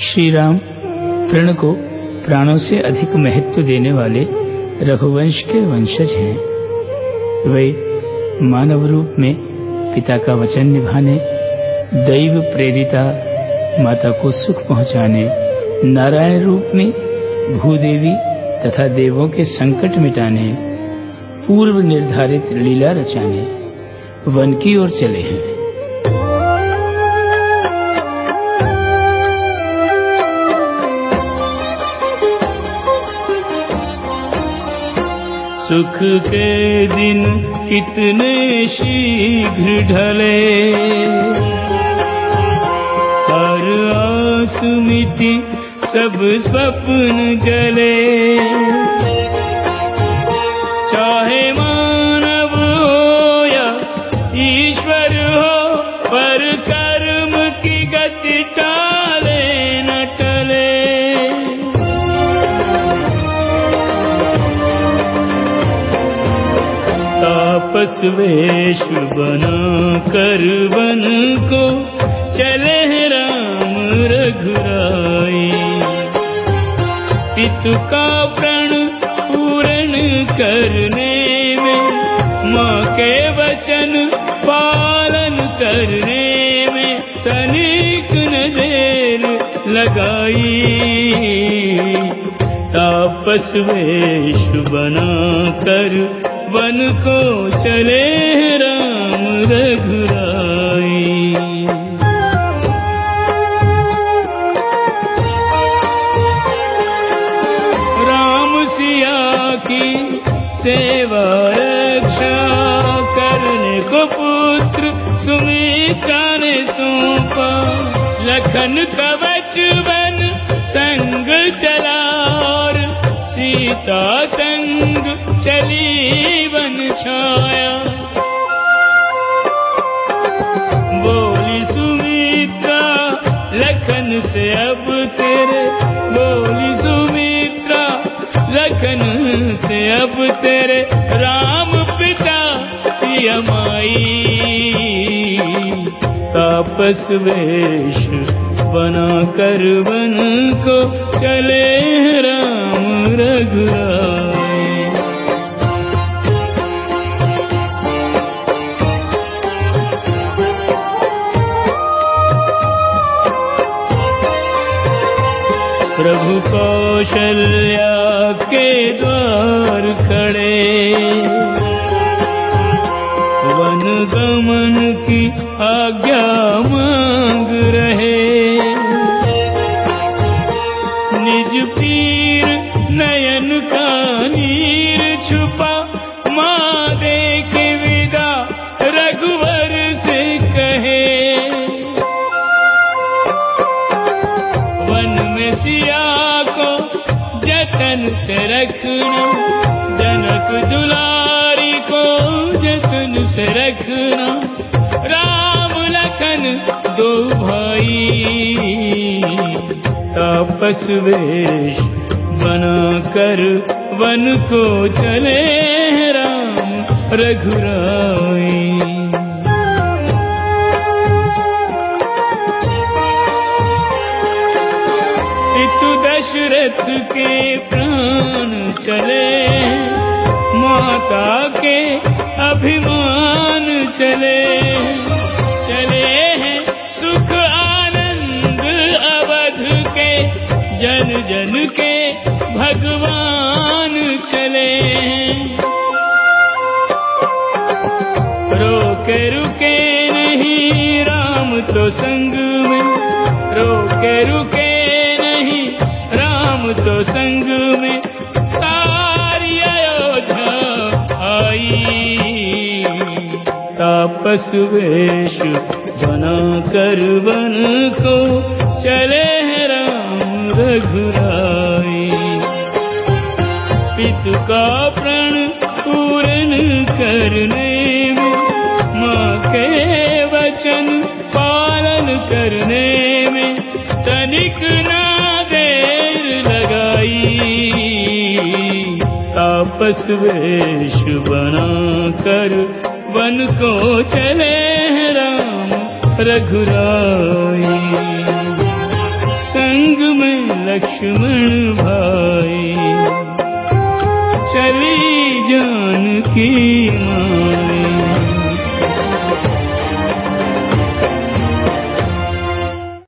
श्री राम प्रण को प्राणों से अधिक महत्व देने वाले रघुवंश के वंशज हैं। वे मानव रूप में पिता का वचन निभाने, दैव प्रेरिता माता को सुख पहुँचाने, नारायण रूप में भूदेवी तथा देवों के संकट मिटाने, पूर्व निर्धारित लीला रचाने, वन की ओर चले हैं। सुख के दिन कितने शीघ्र ढले। हर आस मिटी सब स्वप्न जले। चाहे मानव हो या ईश्वर हो, पर कर्म की गति टाले वेश बना कर वन को चले राम रघुराई। पितु का प्रण पूर्ण करने में, माँ के वचन पालन करने में तनिक न देर लगाई। तापस वेश बना कर वन को चले राम रघुराई। राम सिया की सेवा रक्षा करने को पुत्र सुमित्रा ने सौंपा। लखन कवच बन संग चला सीता संग चली वन छाया। बोली, सुमित्रा, लखन से अब तेरे। बोली, सुमित्रा, लखन से अब तेरे। राम पिता, सिया माई। तापस वेश बना कर वन को चले राम रघुराई प्रभु कौशल्या के द्वार खड़े। वन गमन की आज्ञा मांग रहे। वन सिया को जतन से रखना, जनक दुलारी को जतन से रखना। राम लखन दो भाई, तापस वेश बना कर वन को चले राम रघुराई। दशरथ के प्राण चले। माता के अभिमान चले। चले हैं सुख आनंद अवध के। जन जन के भगवान चले। रोके रुके नहीं राम तो संग में। रोके रुके तापस वेश बना कर वन को चले राम रघुराई। पितु का प्रण पूर्ण करने में, माँ के वचन पालन करने में तनिक ना देर लगाई। तापस वेश बना कर वन को चले राम रघुराई संग में लक्ष्मण भाई।